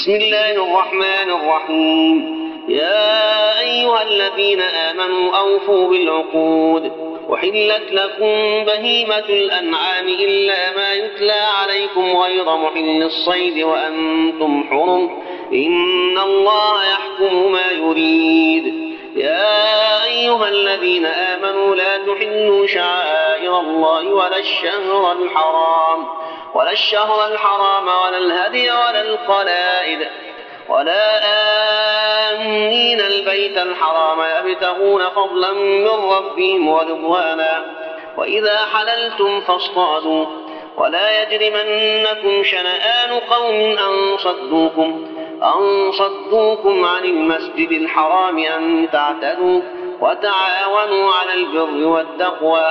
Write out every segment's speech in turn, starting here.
بسم الله الرحمن الرحيم. يا أيها الذين آمنوا أوفوا بالعقود. وحلت لكم بهيمة الأنعام إلا ما يتلى عليكم غير محل الصيد وأنتم حرم. إن الله يحكم ما يريد. يا أيها الذين آمنوا لا تحلوا شعائر الله ولا الشهر الحرام. ولا الشهر الحرام ولا الهدي ولا القلائد ولا آمين البيت الحرام يبتغون فضلا من ربهم ورضوانا وإذا حللتم فاصطادوا ولا يجرمنكم شنآن قوم أن صدوكم أن صدوكم عن المسجد الحرام أن تعتدوا وتعاونوا على البر والتقوى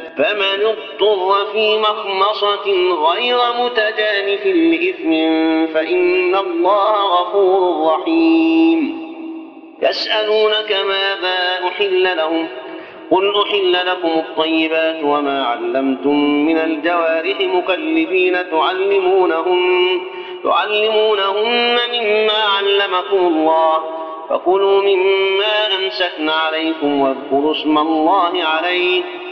فمن اضطر في مخمصة غير متجانف لإثم فإن الله غفور رحيم. يسألونك ماذا أحل لهم؟ قل أحل لكم الطيبات وما علمتم من الجوارح مكلبين تعلمونهن تعلمونهن مما علمكم الله. فكلوا مما أمسكن عليكم واذكروا اسم الله عليه.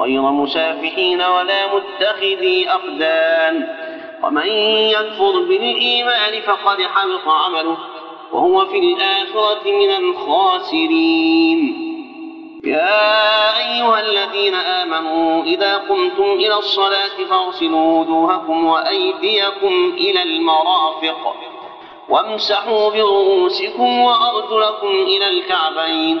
غير مسافحين ولا متخذي أخدان. ومن يكفر بالإيمان فقد حبط عمله وهو في الآخرة من الخاسرين. يا أيها الذين آمنوا إذا قمتم إلى الصلاة فاغسلوا وجوهكم وأيديكم إلى المرافق وامسحوا برؤوسكم وأرجلكم إلى الكعبين.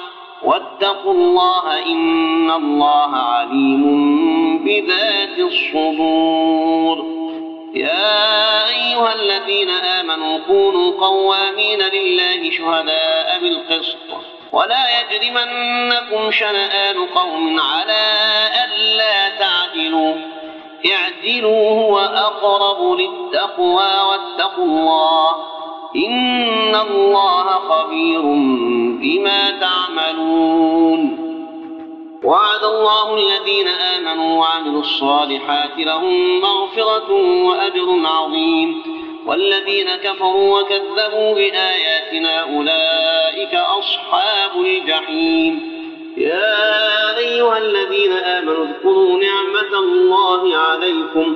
واتقوا الله إن الله عليم بذات الصدور. يا أيها الذين آمنوا كونوا قوامين لله شهداء بالقسط. ولا يجرمنكم شنآن قوم على ألا تعدلوا. اعدلوا هو أقرب للتقوى واتقوا الله. إن الله خبير بما تعملون وعد الله الذين آمنوا وعملوا الصالحات لهم مغفرة وأجر عظيم والذين كفروا وكذبوا بآياتنا أولئك أصحاب الجحيم يا أيها الذين آمنوا اذكروا نعمة الله عليكم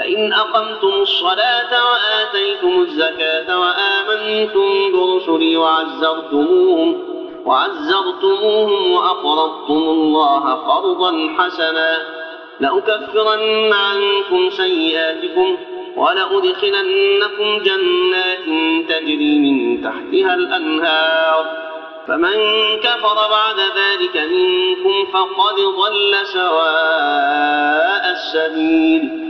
فإن أقمتم الصلاة وآتيتم الزكاة وآمنتم برسلي وعزرتموهم وعزرتموهم وأقرضتم الله قرضا حسنا لأكفرن عنكم سيئاتكم ولأدخلنكم جنات تجري من تحتها الأنهار فمن كفر بعد ذلك منكم فقد ضل سواء السبيل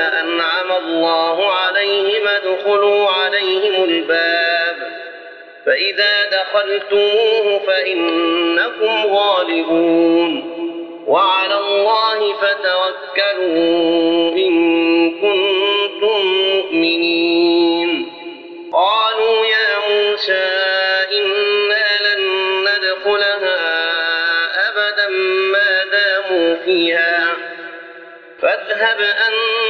أنعم الله عليهم ادخلوا عليهم الباب. فإذا دخلتموه فإنكم غالبون. وعلى الله فتوكلوا إن كنتم مؤمنين. قالوا يا موسى إنا لن ندخلها أبدا ما داموا فيها. فاذهب أنت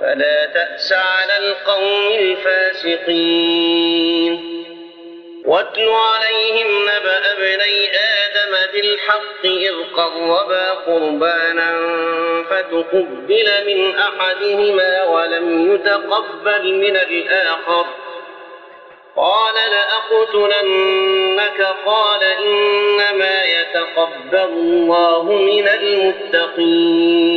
فلا تأس على القوم الفاسقين. واتل عليهم نبأ ابني آدم بالحق إذ قربا قربانا فتقبل من أحدهما ولم يتقبل من الآخر. قال لأقتلنك؟ قال إنما يتقبل الله من المتقين.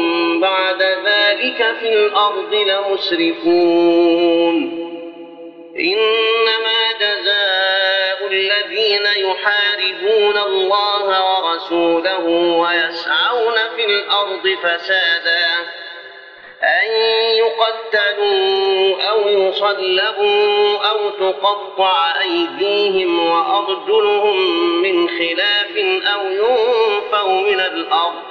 ذلك في الأرض لمسرفون. إنما جزاء الذين يحاربون الله ورسوله ويسعون في الأرض فسادا. أن يقتلوا أو يصلبوا أو تقطع أيديهم وأرجلهم من خلاف أو ينفوا من الأرض.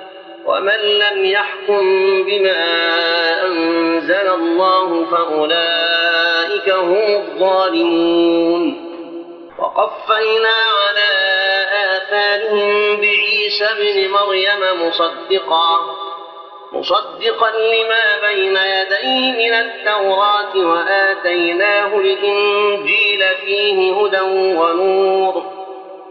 ومن لم يحكم بما أنزل الله فأولئك هم الظالمون. وقفينا على آثارهم بعيسى ابن مريم مصدقا مصدقا لما بين يديه من التوراة وآتيناه الإنجيل فيه هدى ونور.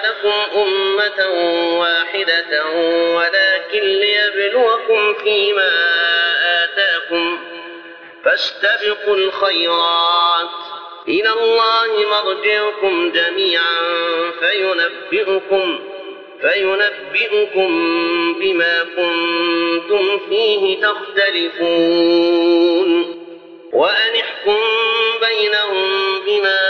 لجعلكم أمة واحدة ولكن ليبلوكم فيما آتاكم فاستبقوا الخيرات. إلى الله مرجعكم جميعا فينبئكم فينبئكم بما كنتم فيه تختلفون. وأن احكم بينهم بما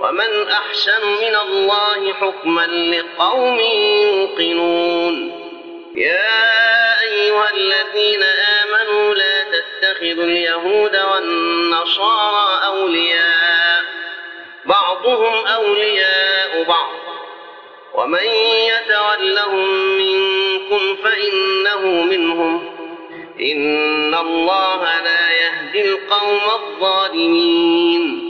ومن أحسن من الله حكما لقوم يوقنون. يا أيها الذين آمنوا لا تتخذوا اليهود والنصارى أولياء. بعضهم أولياء بعض. ومن يتولهم منكم فإنه منهم. إن الله لا يهدي القوم الظالمين.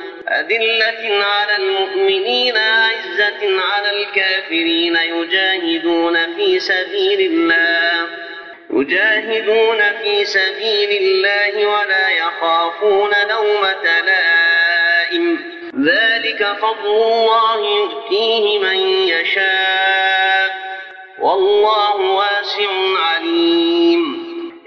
أذلة على المؤمنين عزة على الكافرين يجاهدون في سبيل الله يجاهدون في سبيل الله ولا يخافون لومة لائم. ذلك فضل الله يؤتيه من يشاء والله واسع عليم.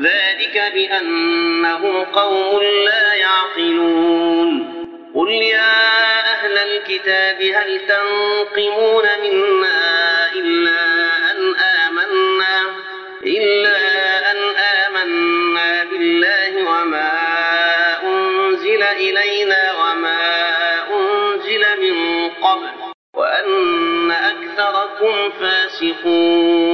ذلك بأنهم قوم لا يعقلون. قل يا أهل الكتاب هل تنقمون منا إلا أن آمنا؟ إلا أن آمنا بالله وما أنزل إلينا وما أنزل من قبل وأن أكثركم فاسقون.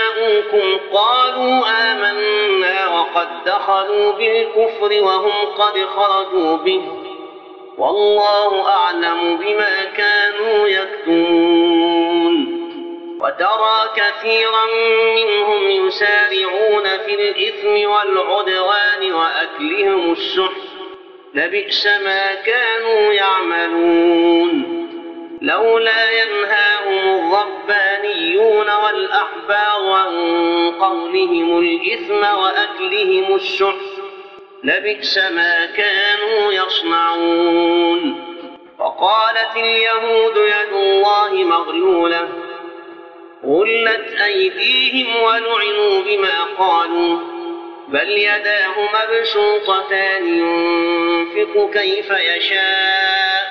جاءوكم قالوا آمنا وقد دخلوا بالكفر وهم قد خرجوا به. والله أعلم بما كانوا يكتمون. وترى كثيرا منهم يسارعون في الإثم والعدوان وأكلهم السحت. لبئس ما كانوا يعملون. لولا ينهاهم الربانيون والأحبار عن قولهم الإثم وأكلهم السحت لبئس ما كانوا يصنعون. وقالت اليهود يد الله مغلولة غلت أيديهم ولعنوا بما قالوا بل يداه مبسوطتان ينفق كيف يشاء.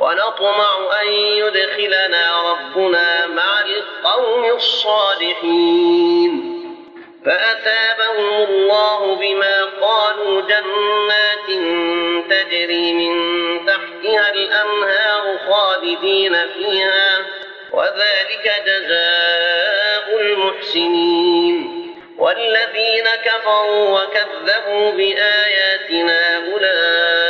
ونطمع أن يدخلنا ربنا مع القوم الصالحين. فأثابهم الله بما قالوا جنات تجري من تحتها الأنهار خالدين فيها وذلك جزاء المحسنين. والذين كفروا وكذبوا بآياتنا أولئك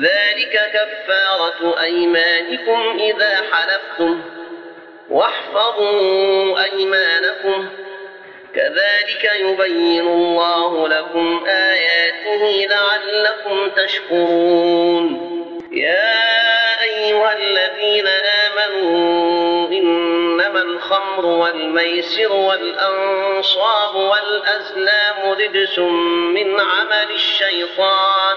ذلك كفارة أيمانكم إذا حلفتم. واحفظوا أيمانكم. كذلك يبين الله لكم آياته لعلكم تشكرون. يا أيها الذين آمنوا إنما الخمر والميسر والأنصاب والأزلام رجس من عمل الشيطان.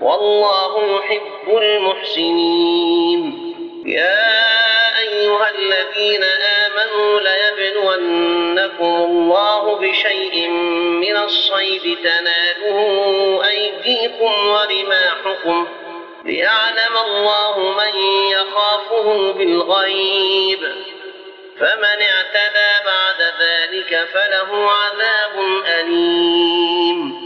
والله يحب المحسنين. يا أيها الذين آمنوا ليبلونكم الله بشيء من الصيد تناله أيديكم ورماحكم ليعلم الله من يخافه بالغيب. فمن اعتدى بعد ذلك فله عذاب أليم.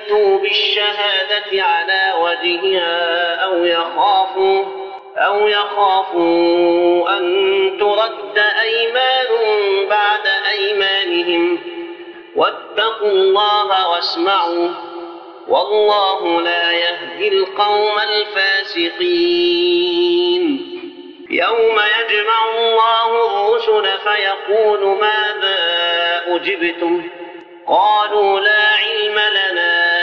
يأتوا بالشهادة على وجهها أو يخافوا أو يخافوا أن ترد أيمان بعد أيمانهم. واتقوا الله واسمعوا والله لا يهدي القوم الفاسقين. يوم يجمع الله الرسل فيقول ماذا أجبتم؟ قالوا لا علم لنا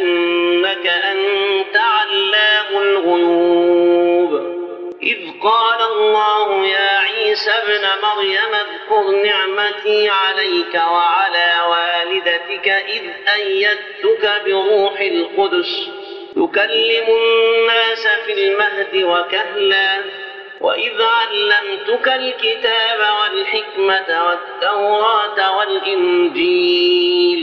إنك أنت علام الغيوب. إذ قال الله يا عيسى ابن مريم اذكر نعمتي عليك وعلى والدتك إذ أيدتك بروح القدس. تكلم الناس في المهد وكهلا. وإذ علمتك الكتاب والحكمة والتوراة والإنجيل.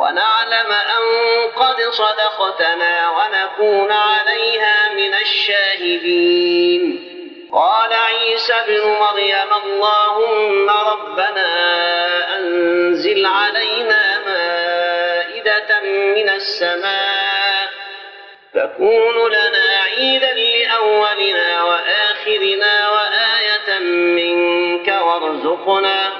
ونعلم أن قد صدقتنا ونكون عليها من الشاهدين. قال عيسى ابن مريم اللهم ربنا أنزل علينا مائدة من السماء تكون لنا عيدا لأولنا وآخرنا وآية منك وارزقنا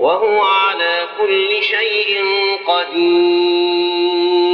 وهو على كل شيء قدير.